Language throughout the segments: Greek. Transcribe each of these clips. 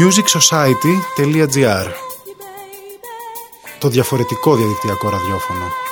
Musicsociety.gr Το διαφορετικό διαδικτυακό ραδιόφωνο.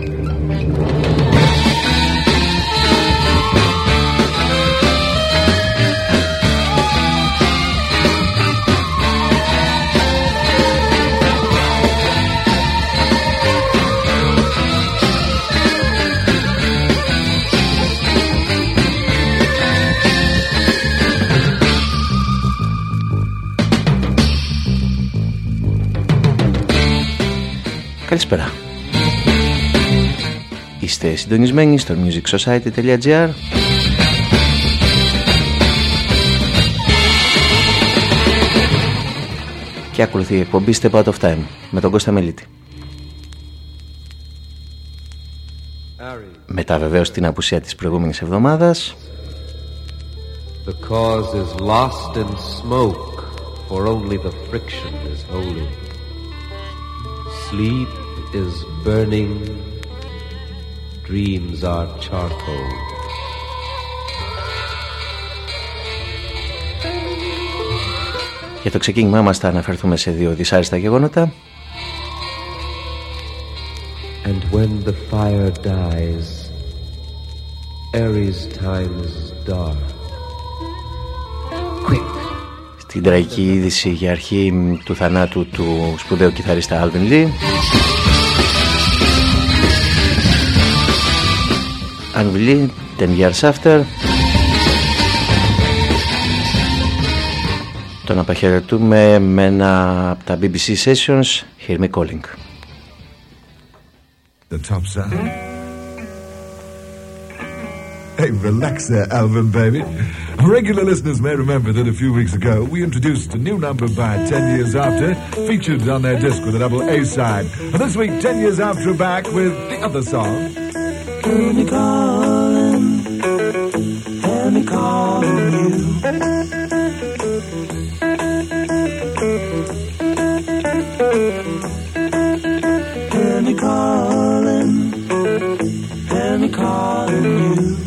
Καλησπέρα. Είστε συντονισμένοι στο musicsociety.gr και ακολουθεί η εκπομπή Step Out of Time με τον Κώστα Μελίτη. Μετά βεβαίως την απουσία της προηγούμενης εβδομάδας The cause is lost in smoke, for only the friction is holy. Sleep is burning, dreams are charcoal. Για το ξεκίνημά μας θα αναφερθούμε σε δύο δυσάρεστα γεγονότα And when the fire dies, Aries time is dark. Quick, Στην τραγική είδηση για αρχή του θανάτου του σπουδαίου κιθαρίστα Alvin Lee Alvin Lee, 10 years after Τον αποχαιρετούμε με ένα από τα BBC Sessions Hear Me Calling The top side. Hey, relax there, Alvin, baby. Regular listeners may remember that a few weeks ago we introduced a new number by 10 Years After, featured on their disc with a double A side. And this week, 10 Years After are back with the other song. Hear me calling, hear me calling you. Hear me calling, hear me calling you.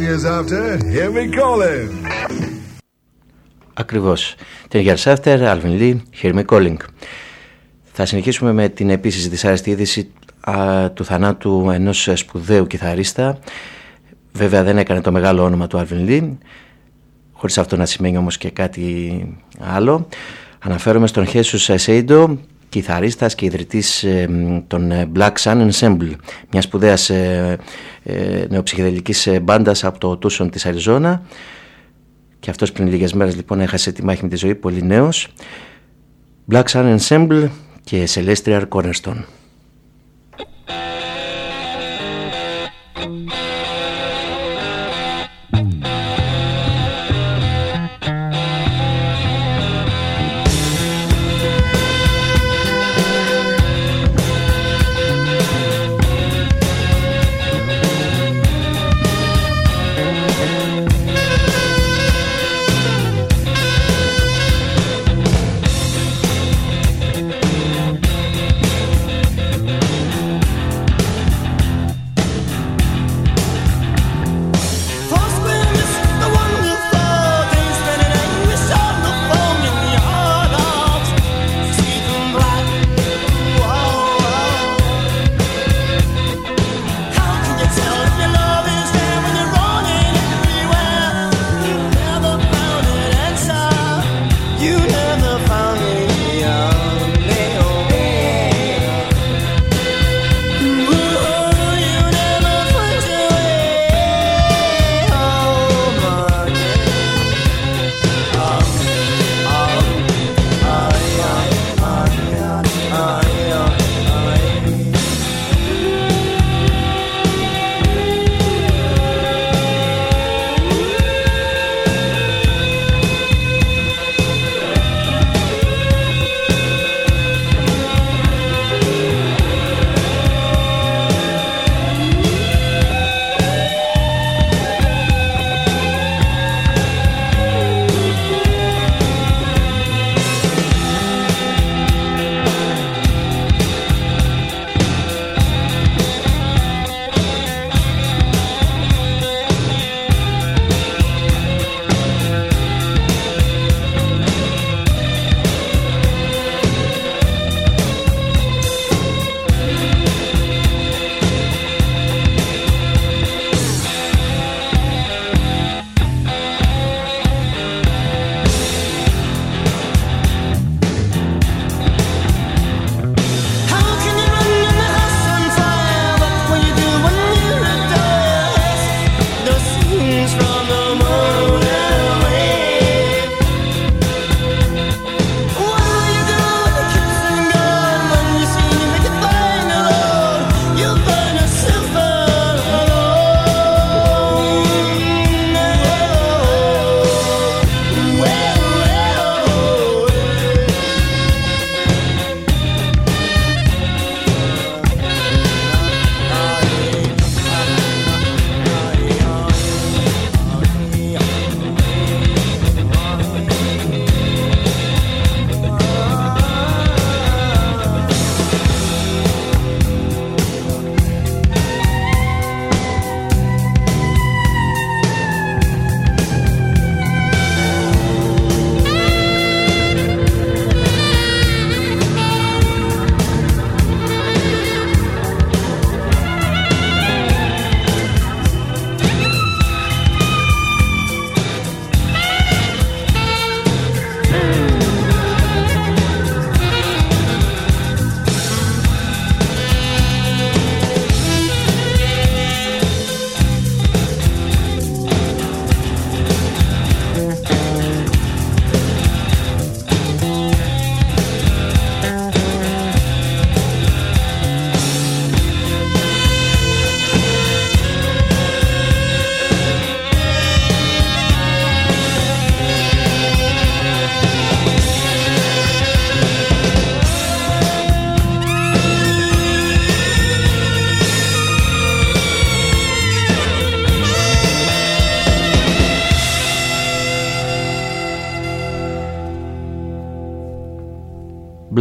Years after, here we call him. Ακριβώς. Ten years after, Alvin Lee, Hear Me Calling. Θα συνεχίσουμε με την επίσης δυσάρεστη είδηση α, του θανάτου ενός σπουδαίου κιθαρίστα. Βέβαια δεν έκανε το μεγάλο όνομα του Alvin Lee, χωρίς αυτό να σημαίνει όμως και κάτι άλλο. Αναφέρομαι στον Χέσους Σέιντο, κιθαρίστας και ιδρυτής ε, των ε, Black Sun Ensemble, μια σπουδαίας ε, ε, νεοψυχεδελικής μπάντας από το Τούσον της Αριζόνα και αυτός πριν λίγες μέρες λοιπόν έχασε τη μάχη με τη ζωή, πολύ νέος. Black Sun Ensemble και Celestial Cornerstone.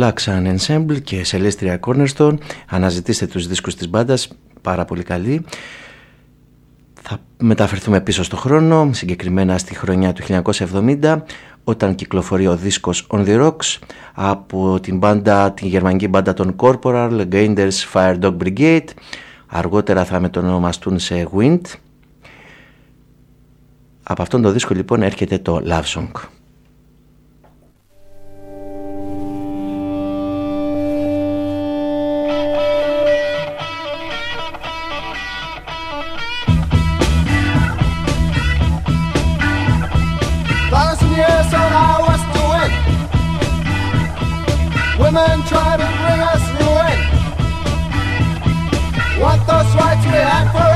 Black Sun Ensemble και Celestia Cornerstone. Αναζητήστε τους δίσκους της μπάντας, πάρα πολύ καλή. Θα μεταφερθούμε πίσω στο χρόνο, συγκεκριμένα στη χρονιά του 1970, όταν κυκλοφορεί ο δίσκος On The Rocks από την, μπάντα, την γερμανική μπάντα των Corporal, Gainders Fire Dog Brigade. Αργότερα θα μετονομαστούν σε Wind. Από αυτόν τον δίσκο λοιπόν έρχεται το Love Song. Women try to bring us ruin. Want those rights we had forever.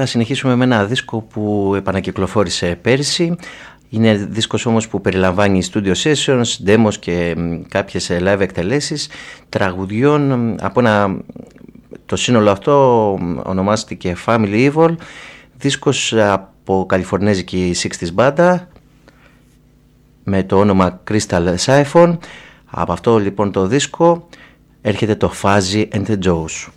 Θα συνεχίσουμε με ένα δίσκο που επανακυκλοφόρησε πέρσι. Είναι δίσκος όμως που περιλαμβάνει studio sessions, demos και κάποιες live εκτελέσεις τραγουδιών από ένα... Το σύνολο αυτό ονομάστηκε Family Evil, δίσκος από καλιφορνέζικη 60's μπάντα με το όνομα Crystal Siphon. Από αυτό λοιπόν το δίσκο έρχεται το Fuzzy and the Joes.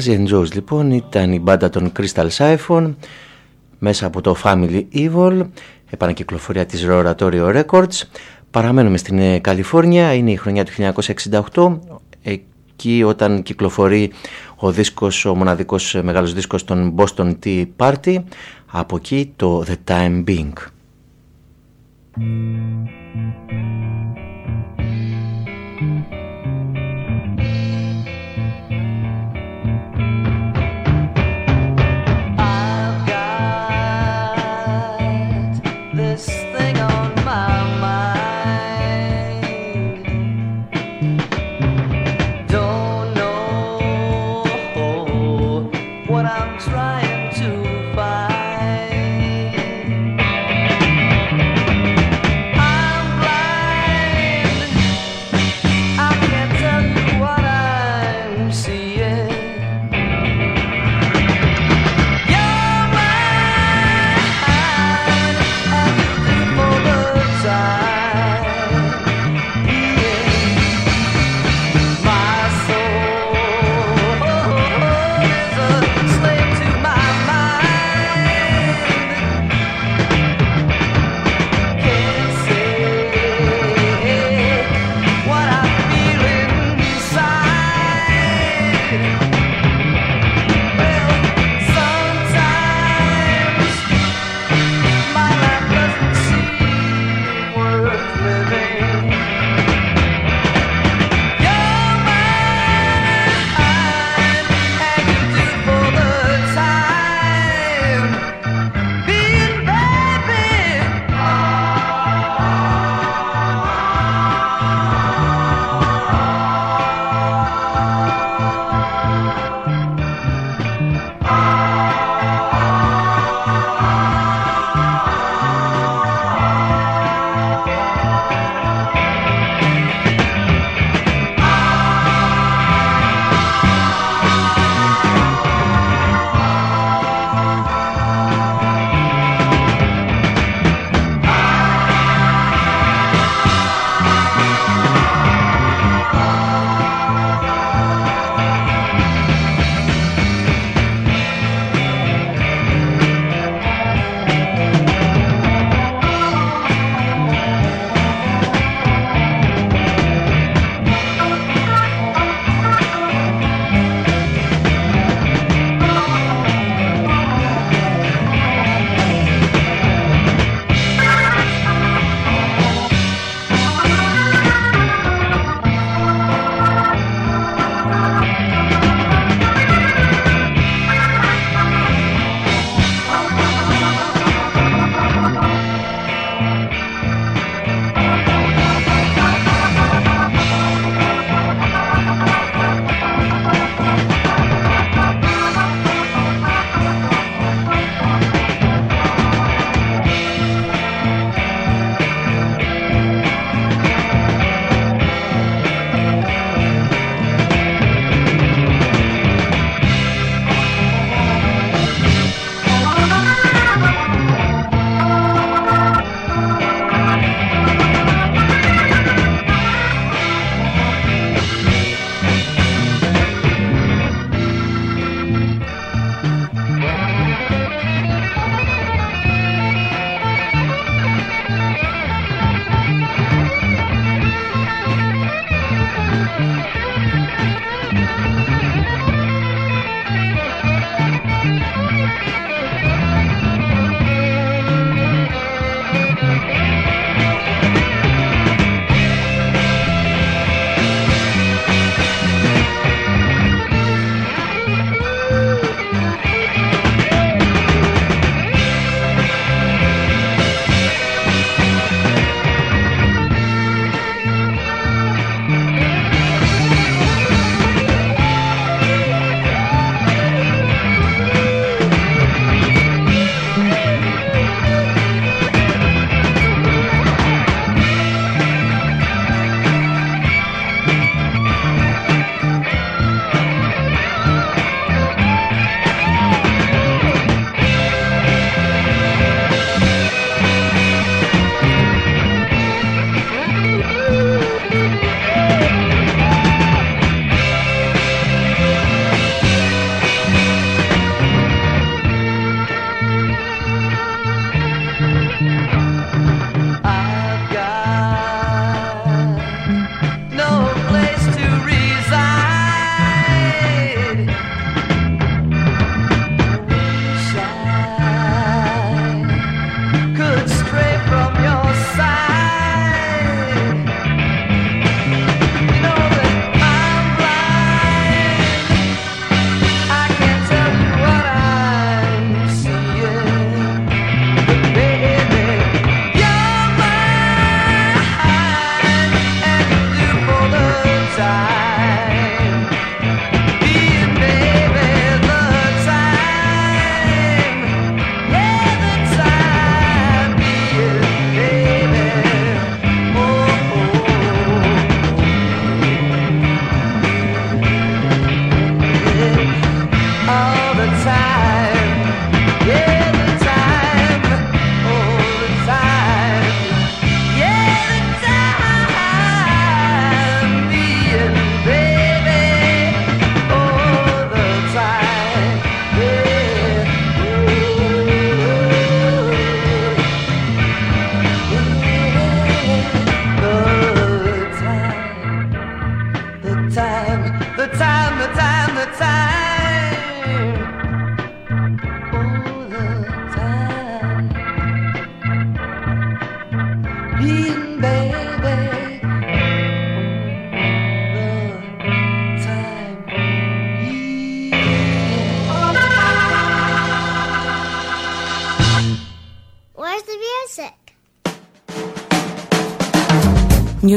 Fuzzy and Joes λοιπόν ήταν η μπάντα των Crystal Siphon μέσα από το Family Evil, επανακυκλοφορία της Roratorio Records. Παραμένουμε στην ε, Καλιφόρνια, είναι η χρονιά του 1968, εκεί όταν κυκλοφορεί ο δίσκος, ο μοναδικός ε, μεγάλος δίσκος των Boston Tea Party, από εκεί το The Time Being.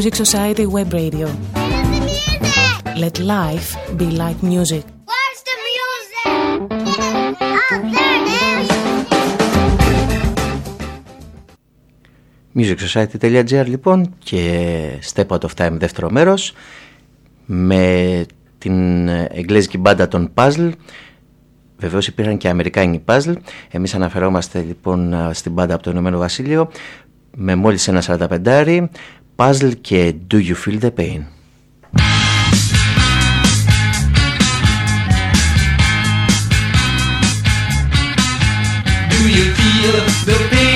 Music Society Web Radio. Let life be like music. Where's the music? Oh, there it is. musicsociety.gr λοιπόν και Step Out of Time δεύτερο μέρος με την εγγλέζικη μπάντα των Puzzle Βεβαίως υπήρχαν και αμερικάνοι puzzle. Εμείς αναφερόμαστε λοιπόν στην μπάντα από το Ηνωμένο Βασίλειο με μόλις ένα 45 Puzzle και Do You Feel The Pain. Do you feel the pain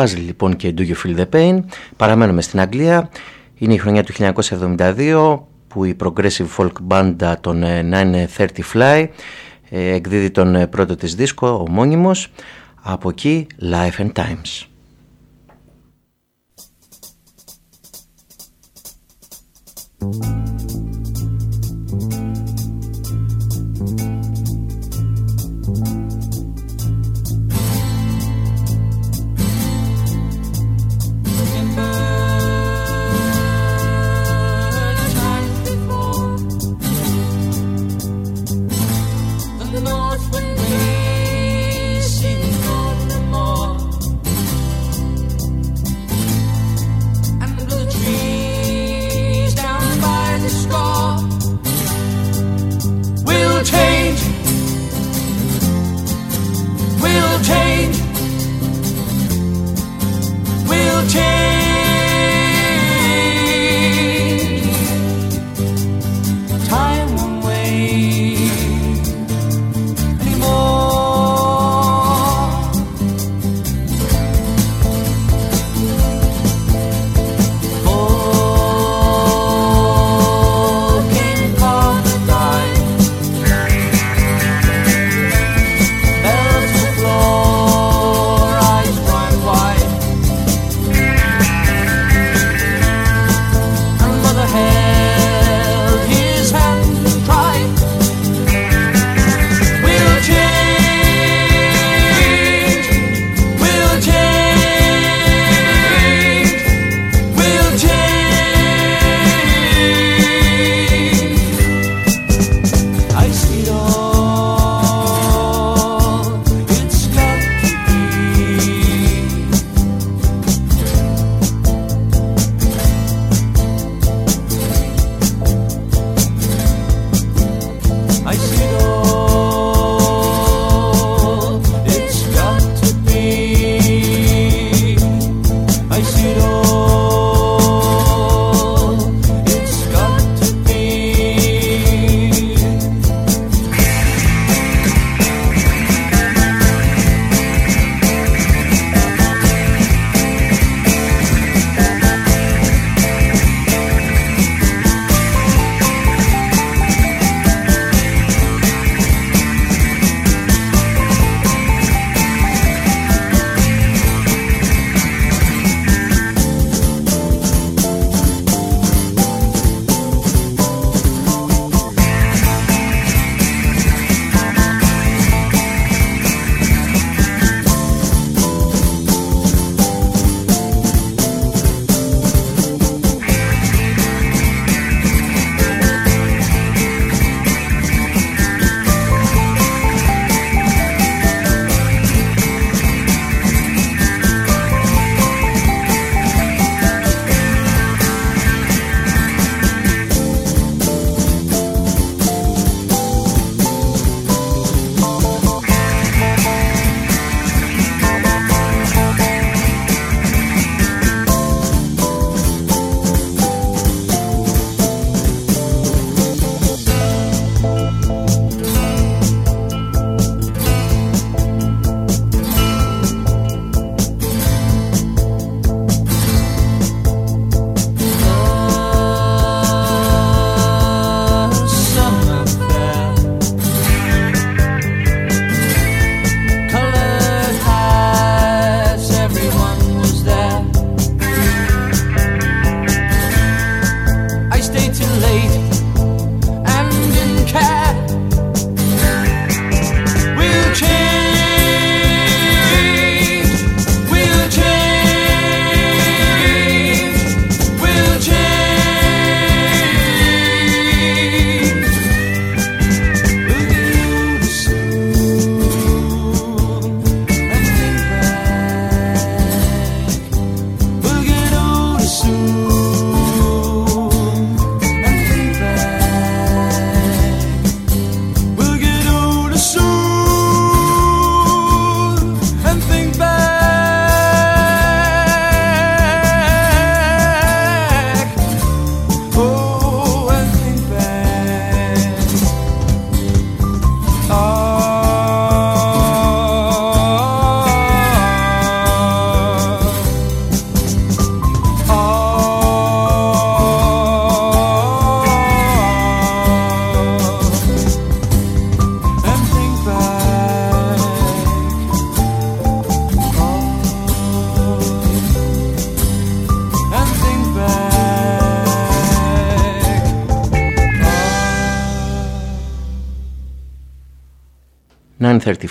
Pain? Puzzle λοιπόν και Do You Feel The Pain. Παραμένουμε στην Αγγλία. Είναι η χρονιά του 1972 που η progressive folk band των ε, 930 Fly ε, εκδίδει τον ε, πρώτο της δίσκο, ομώνυμος. Από εκεί Life and Times. The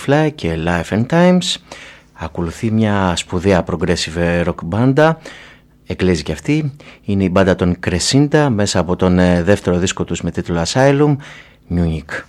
Fly και Life and Times. Ακολουθεί μια σπουδαία progressive rock μπάντα, εκλέζει και αυτή. Είναι η μπάντα των Crescinda μέσα από τον ε, δεύτερο δίσκο τους με τίτλο Asylum, Munich.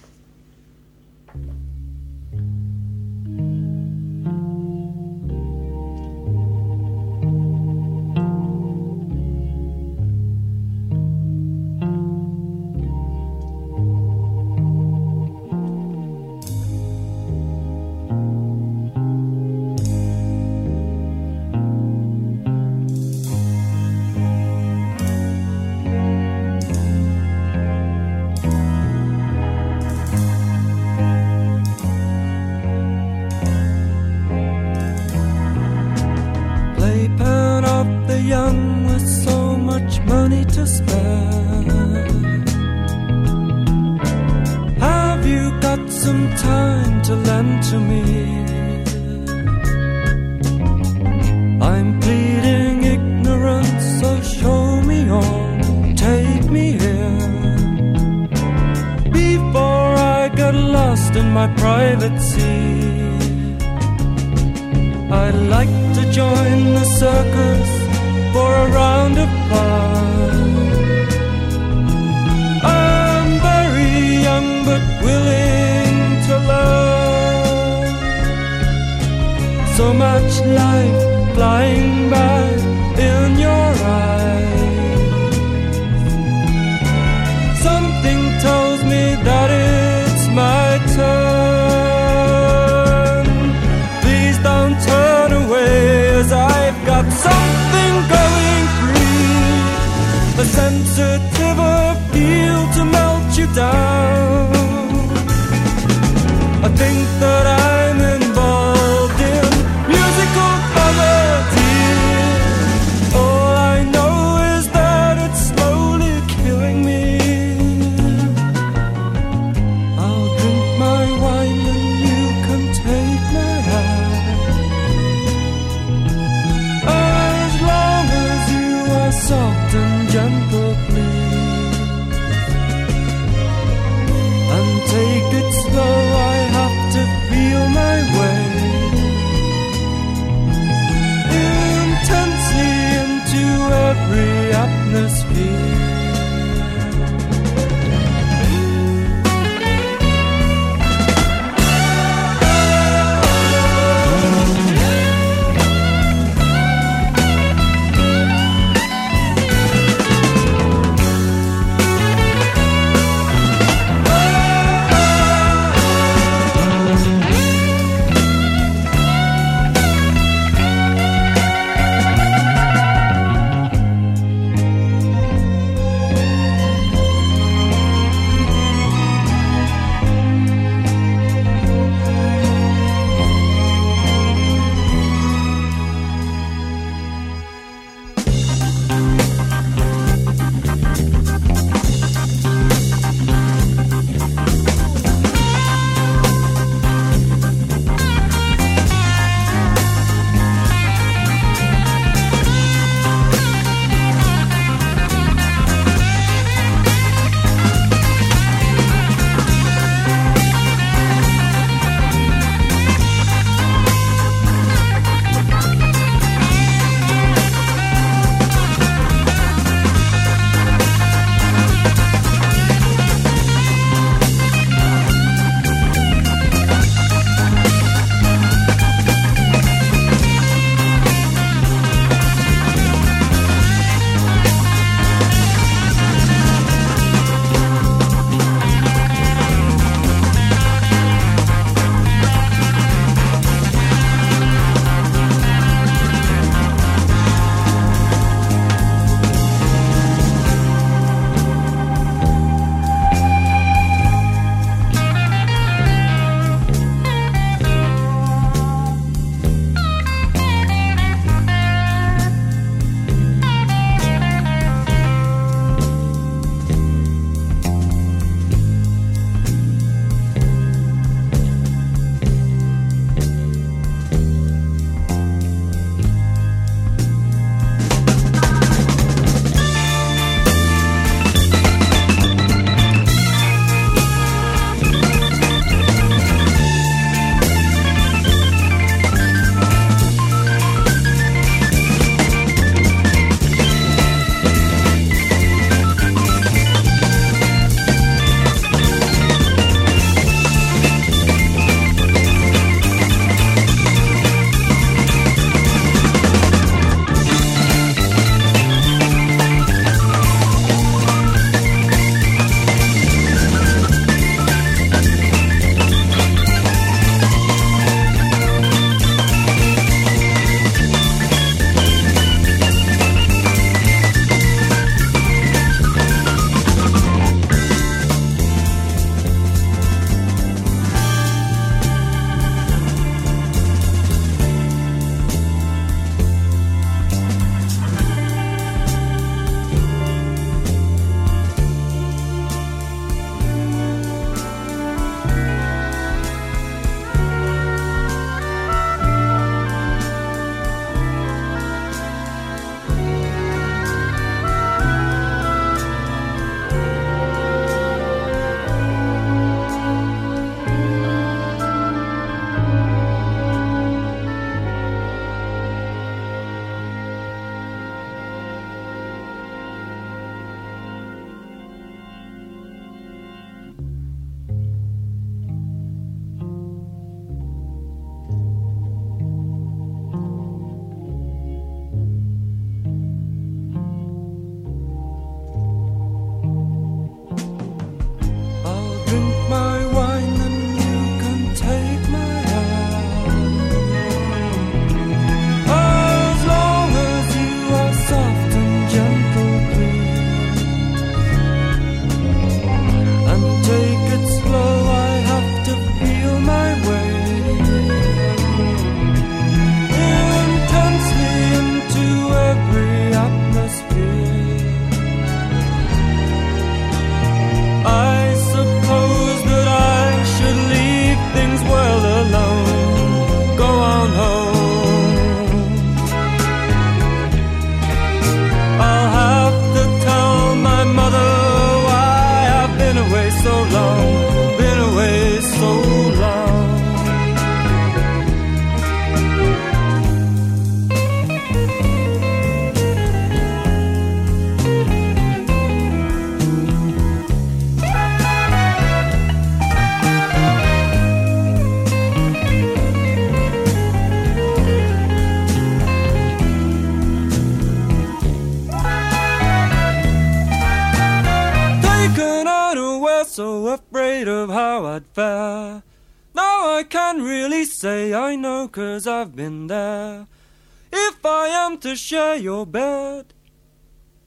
To share your bed,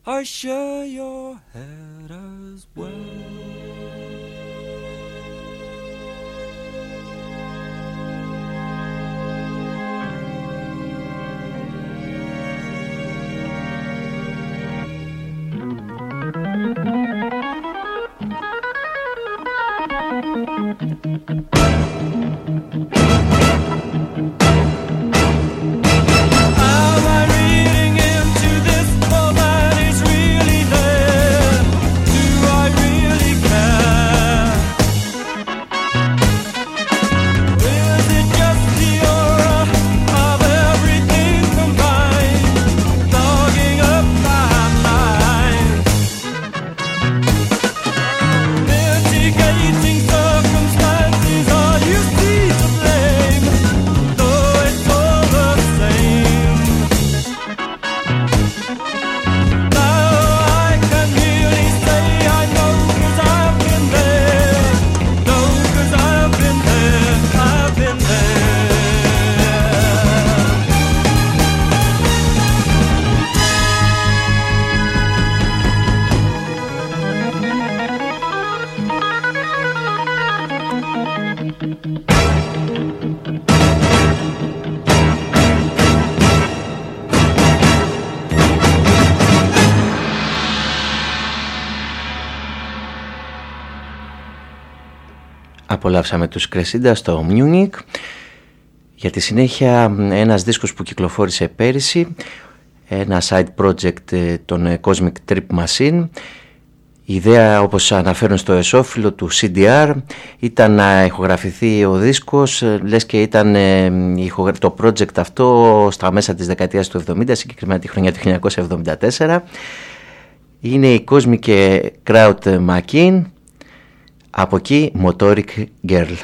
I share your head as well. Am Απολαύσαμε τους Κρεσίντα στο Μιούνικ. Για τη συνέχεια ένας δίσκος που κυκλοφόρησε πέρυσι, ένα side project ε, των ε, Cosmic Trip Machine. Η ιδέα όπως αναφέρουν στο εσώφυλλο του CDR ήταν να ηχογραφηθεί ο δίσκος, ε, λες και ήταν ε, ηχογρα- το project αυτό στα μέσα της δεκαετίας του 70, συγκεκριμένα τη χρονιά του 1974. Είναι η Cosmic Kraut Machine, από εκεί Motoric Girl.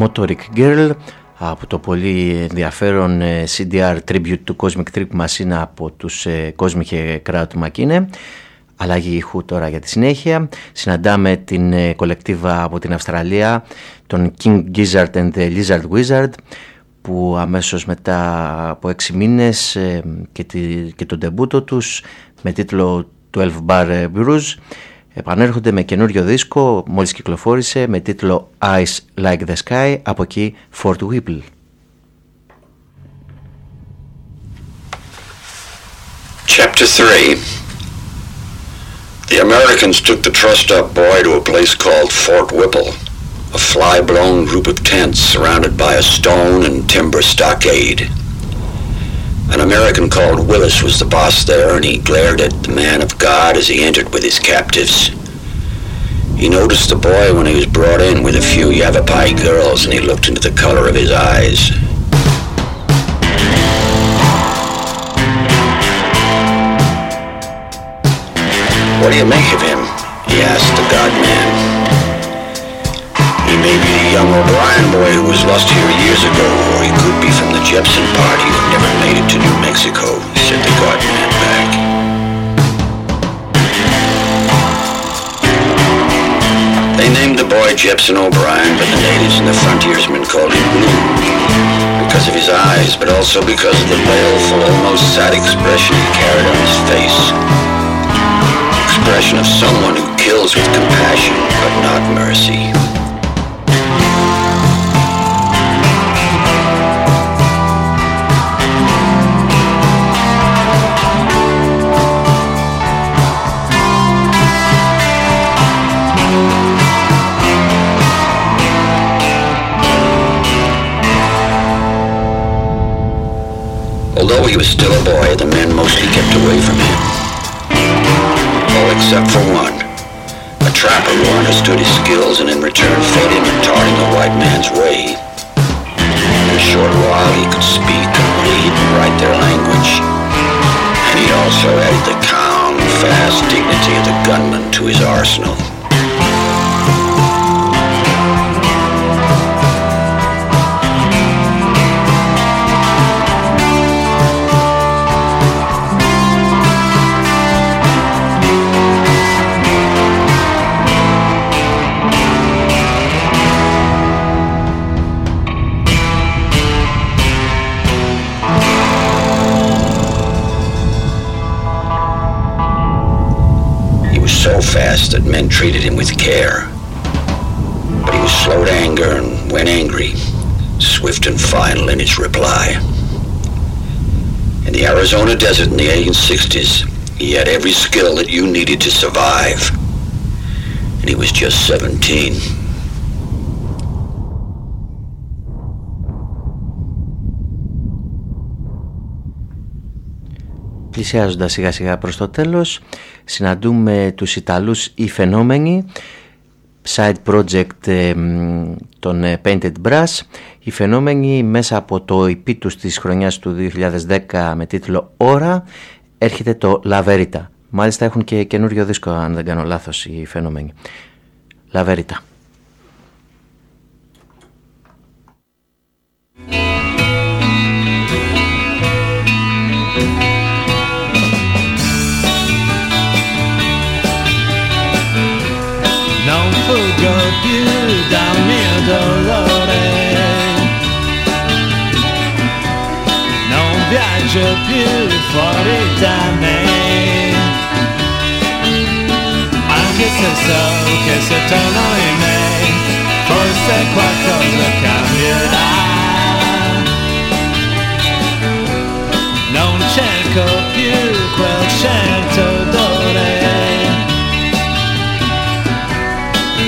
Motoric Girl από το πολύ ενδιαφέρον ε, CDR Tribute του Cosmic Trip μας είναι από τους ε, Cosmic Crowd Makine αλλαγή ηχού τώρα για τη συνέχεια. Συναντάμε την ε, κολεκτίβα από την Αυστραλία τον King Gizzard and the Lizard Wizard που αμέσως μετά από έξι μήνες ε, και, τη, και τον τεμπούτο τους με τίτλο 12 Bar Blues επανέρχονται με καινούριο δίσκο μόλις κυκλοφόρησε με τίτλο Eyes Like the Sky από εκεί Fort Whipple. Chapter 3 The Americans took the trussed up boy to a place called Fort Whipple, a fly blown group of tents surrounded by a stone and timber stockade. An American called Willis was the boss there, and he glared at the man of God as he entered with his captives. He noticed the boy when he was brought in with a few Yavapai girls, and he looked into the color of his eyes. What do you make of him? He asked the God man. He may be the young O'Brien boy who was lost here years ago, or he could be from the Jepson party who never made it to New Mexico, said the God man back. They named the boy Jepson O'Brien, but the natives and the frontiersmen called him Blue. Because of his eyes, but also because of the baleful, almost sad expression he carried on his face expression of someone who kills with compassion but not mercy. In the Arizona desert in the 1860s, he had every skill that you needed to survive. And he was just 17. Πλησιάζοντας σιγά σιγά προς το τέλος, συναντούμε τους Ιταλούς οι φαινόμενοι, side project ε, μ, των ε, Painted Brass. Οι φαινόμενοι μέσα από το EP τους της χρονιάς του 2010 με τίτλο «Ώρα» έρχεται το La Verita. Μάλιστα έχουν και καινούριο δίσκο αν δεν κάνω λάθος οι φαινόμενοι. La viaggio più fuori da me Anche se so che se torno in me Forse qualcosa cambierà Non cerco più quel certo odore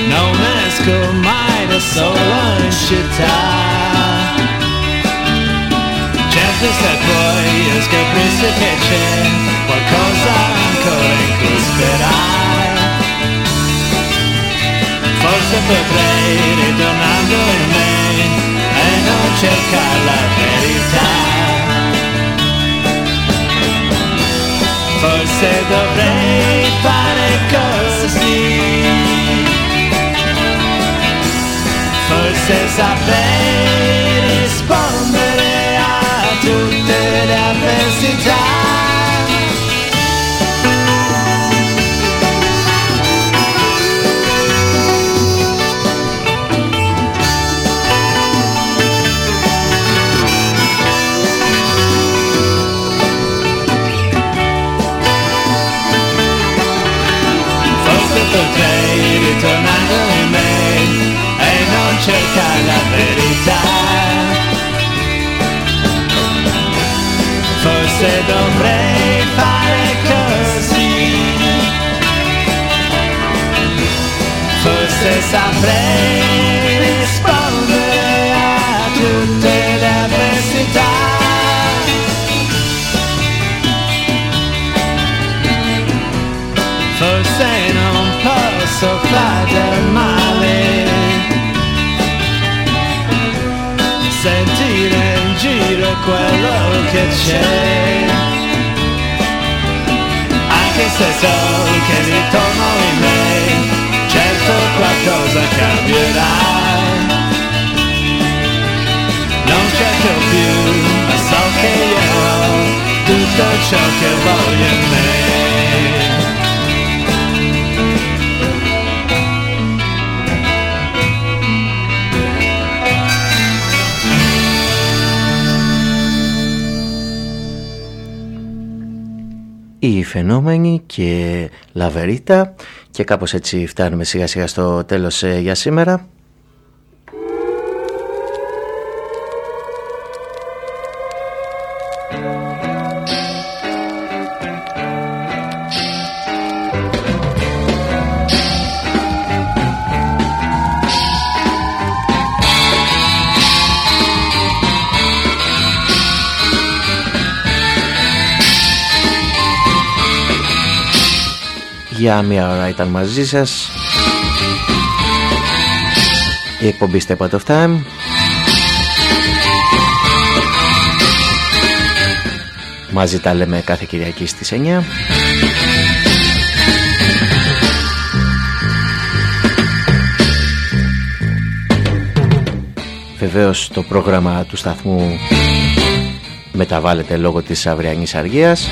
non esco mai da solo in città Certo se poi scoprissi che c'è qualcosa ancora in cui sperare. Forse potrei ritornando in me e non cercare la verità Forse dovrei fare così. Forse saprei to die. Forse dovrei fare così. Forse saprei rispondere a tutte le avversità. Forse non posso fare del male Sentire in giro quello che c'è Anche se so che ritorno in me. Certo qualcosa cambierà. Non cerco più, ma so che io ho Tutto ciò che voglio in me φαινόμενοι και λαβερίτα και κάπως έτσι φτάνουμε σιγά σιγά στο τέλος ε, για σήμερα. Για μία ώρα ήταν μαζί σας. Η εκπομπή Step Out of Time. Μαζί τα λέμε κάθε Κυριακή στις 9 Βεβαίως το πρόγραμμα του σταθμού μεταβάλλεται λόγω της αυριανής αργίας